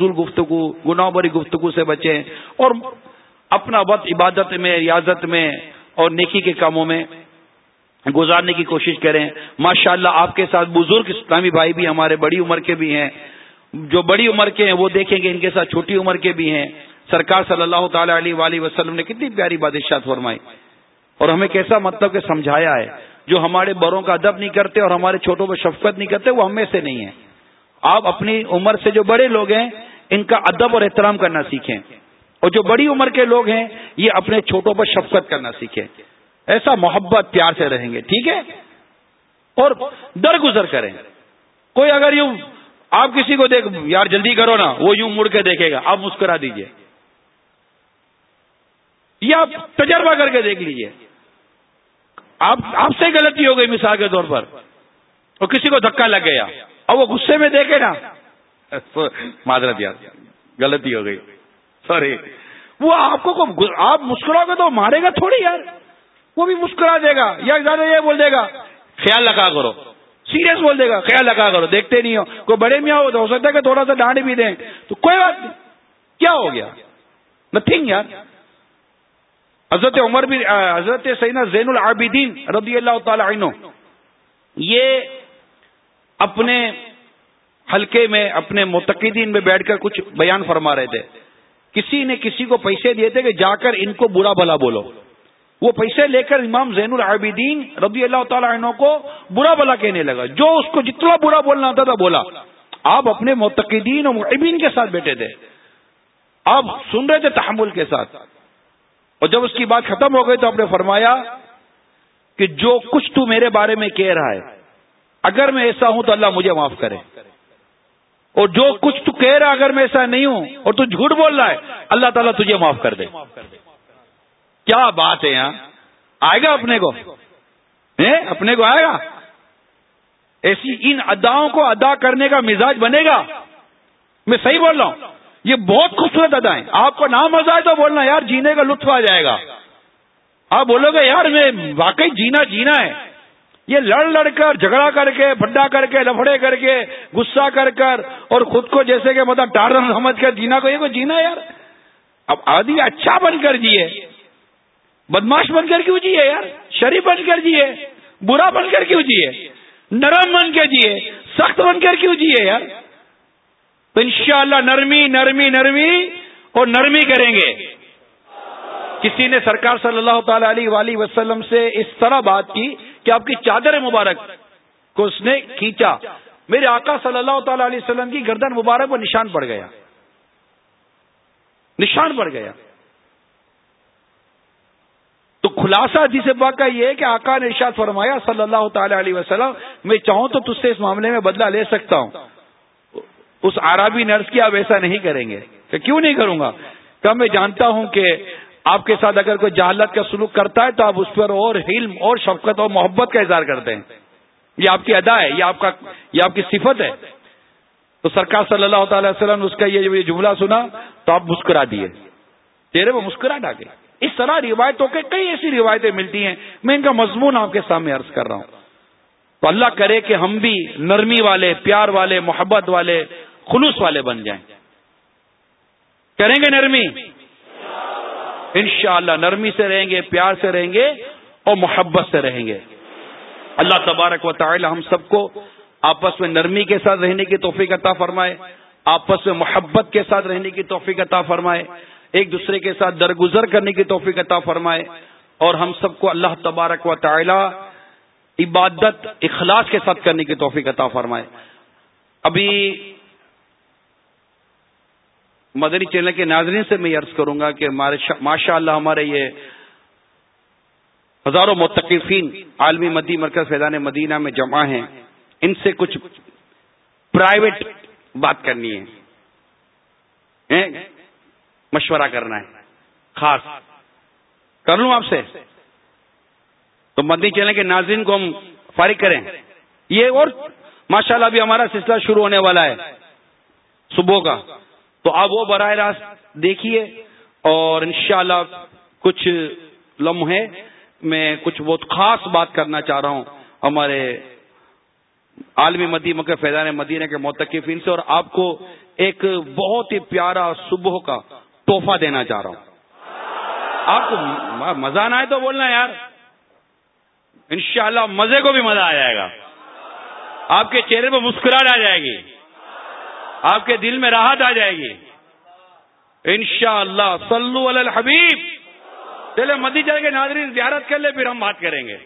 گفتگو گناہ بری گفتگو سے بچیں اور اپنا وقت عبادت میں، ریاضت میں اور نیکی کے کاموں میں گزارنے کی کوشش کریں۔ ماشاء اللہ آپ کے ساتھ بزرگ اسلامی بھائی بھی ہمارے بڑی عمر کے بھی ہیں۔ جو بڑی عمر کے ہیں، وہ دیکھیں گے ان کے ساتھ چھوٹی عمر کے بھی ہیں۔ سرکار صلی اللہ تعالی علیہ وسلم نے کتنی پیاری بادشاہ فرمائی۔ اور ہمیں کیسا مطلب کہ سمجھایا ہے۔ جو ہمارے بڑوں کا ادب نہیں کرتے اور ہمارے چھوٹوں پہ شفقت نہیں کرتے، وہ ہمیں سے نہیں ہے آپ اپنی عمر سے جو بڑے لوگ ہیں، ان کا ادب اور احترام کرنا سیکھیں۔ اور جو بڑی عمر کے لوگ ہیں، یہ اپنے چھوٹوں پر شفقت کرنا سیکھیں۔ ایسا محبت، پیار سے رہیں گے، ٹھیک ہے؟ اور درگزر کریں۔ کوئی اگر یوں، آپ کسی کو دیکھ، یار جلدی کرو نا، وہ یوں مڑ کے دیکھے گا، آپ مسکرا دیجیے۔ یا آپ تجربہ کر کے دیکھ لیجیے۔ آپ آپ سے غلطی ہو گئی مثال کے طور پر۔ اور کسی کو دھکا لگ گیا۔ اور وہ غصے میں دیکھے نا۔ معذرت یار غلطی ہو گئی۔ سوری وہ آپ کو آپ مسکراؤ گے تو مارے گا تھوڑی یار۔ وہ بھی مسکرا دے گا یا زیادہ یہ بول دے گا۔ خیال رکھا کرو۔ سیریس بول دے گا۔ خیال رکھا کرو دیکھتے نہیں ہو۔ کوئی بڑے میاں ہو تو ہو سکتا ہے کہ تھوڑا سا ڈانٹ بھی دیں۔ تو کوئی بات نہیں۔ کیا ہو گیا؟ نتھنگ یار۔ حضرت عمر بھی حضرت سینا زین العابدین رضی اللہ تعالی عنہ۔ یہ اپنے حلقے میں، اپنے متقدین میں بیٹھ کر کچھ بیان فرما رہے تھے۔ کسی نے کسی کو پیسے دیے تھے کہ جا کر ان کو برا بلا بولو۔ وہ پیسے لے کر امام زین العابدین رضی اللہ تعالی عنہ کو برا بلا کہنے لگا۔ جو اس کو جتنا برا بولنا آتا تھا بولا۔ آپ اپنے متقدین اور معبین کے ساتھ بیٹھے تھے۔ آپ سن رہے تھے تحمل کے ساتھ۔ اور جب اس کی بات ختم ہو گئی تو آپ نے فرمایا کہ جو کچھ تو میرے بارے میں کہہ رہا ہے اگر میں ایسا ہوں تو اللہ مجھے معاف کرے۔ اور جو کچھ تو کہہ رہا اگر میں ایسا نہیں ہوں اور تو جھوٹ بول رہا ہے، اللہ تعالیٰ تجھے معاف کر دے۔ کیا بات ہے یہاں؟ آئے گا اپنے کو؟ اپنے کو آئے گا؟ ایسی ان اداؤں کو ادا کرنے کا مزاج بنے گا؟ میں صحیح بول رہا ہوں۔ یہ بہت خوبصورت ادائیں آپ کو نام مزہ ہے تو بولنا، یار، جینے کا لطف آ جائے گا۔ آپ بولو گے، یار، میں واقعی جینا جینا ہے۔ یہ لڑ لڑ کر، جھگڑا کر کے بڈا کر کے، لفڑے کر کے، غصہ کر کر، اور خود کو جیسے کہ مطلب ٹار سمجھ کر جینا کو، یہ کو جینا یار؟ اب آدمی اچھا بن کر جیے، بدماش بن کر کیوں جیے یار؟ شریف بن کر جیے، برا بن کر کیوں جیے؟ نرم بن کے جیے، سخت بن کر کیوں جیے یار؟ تو انشاءاللہ نرمی نرمی نرمی، اور نرمی کریں گے۔ کسی نے سرکار صلی اللہ تعالی علیہ وآلہ وسلم سے اس طرح بات کی کہ آپ کی چادر مبارک کو اس نے کھینچا۔ میرے آقا صلی اللہ تعالی علیہ وسلم کی گردن مبارک پر نشان پڑ گیا۔ نشان پڑ گیا۔ تو خلاصہ جس بات کا یہ ہے کہ آقا نے ارشاد فرمایا صلی اللہ تعالی علیہ وسلم، میں چاہوں تو تج سے اس معاملے میں بدلہ لے سکتا ہوں۔ اس عربی نرس کی آپ ایسا نہیں کریں گے۔ کہ کیوں نہیں کروں گا؟ کہ میں جانتا ہوں کہ آپ کے ساتھ اگر کوئی جہالت کا سلوک کرتا ہے تو آپ اس پر اور علم اور شفقت اور محبت کا اظہار کرتے ہیں۔ یہ آپ کی ادا ہے، یہ آپ کا، یہ آپ کی صفت ہے۔ تو سرکار صلی اللہ تعالی وسلم نے اس کا یہ جملہ سنا تو آپ مسکرا دیے۔ چہرے وہ مسکرا ڈالے اس طرح روایتوں کے کئی ایسی روایتیں ملتی ہیں۔ میں ان کا مضمون آپ کے سامنے عرض کر رہا ہوں۔ تو اللہ کرے کہ ہم بھی نرمی والے، پیار والے، محبت والے، خلوص والے بن جائیں۔ کریں گے نرمی؟ انشاءاللہ نرمی سے رہیں گے، پیار سے رہیں گے اور محبت سے رہیں گے۔ اللہ تبارک و تعالی ہم سب کو آپس میں نرمی کے ساتھ رہنے کی توفیق عطا فرمائے، آپس میں محبت کے ساتھ رہنے کی توفیق عطا فرمائے، ایک دوسرے کے ساتھ درگزر کرنے کی توفیق عطا فرمائے۔ اور ہم سب کو اللہ تبارک و تعالی عبادت، اخلاص کے ساتھ کرنے کی توفیق عطا فرمائے۔ ابھی مدنی چینل کے ناظرین سے میں عرض کروں گا کہ ماشاء اللہ ہمارے یہ ہزاروں متقفین عالمی مدی مرکز فیضان مدینہ میں جمع ہیں۔ ان سے کچھ پرائیویٹ بات کرنی ہے۔ مشورہ کرنا ہے۔ خاص۔ کر لوں آپ سے۔ تو مدنی چینل کے ناظرین کو ہم فارغ کریں۔ یہ اور ماشاء اللہ ابھی ہمارا سلسلہ شروع ہونے والا ہے۔ صبح کا۔ تو آپ وہ براہ راست دیکھیے اور انشاءاللہ کچھ لمحے میں کچھ بہت خاص بات کرنا چاہ رہا ہوں ہمارے عالمی مدی مکہ فیضان مدینہ کے موتقفین سے اور آپ کو ایک بہت ہی پیارا صبح کا تحفہ دینا چاہ رہا ہوں۔ آپ کو مزہ نہ آئے تو بولنا یار۔ انشاءاللہ مزے کو بھی مزہ آ جائے گا۔ آپ کے چہرے پہ مسکراہٹ آ جائے گی۔ آپ کے دل میں راحت آ جائے گی۔ انشاءاللہ شاء اللہ الحبیب۔ چلے مدی چل کے ناظرین، زیارت کر لے، پھر ہم بات کریں گے۔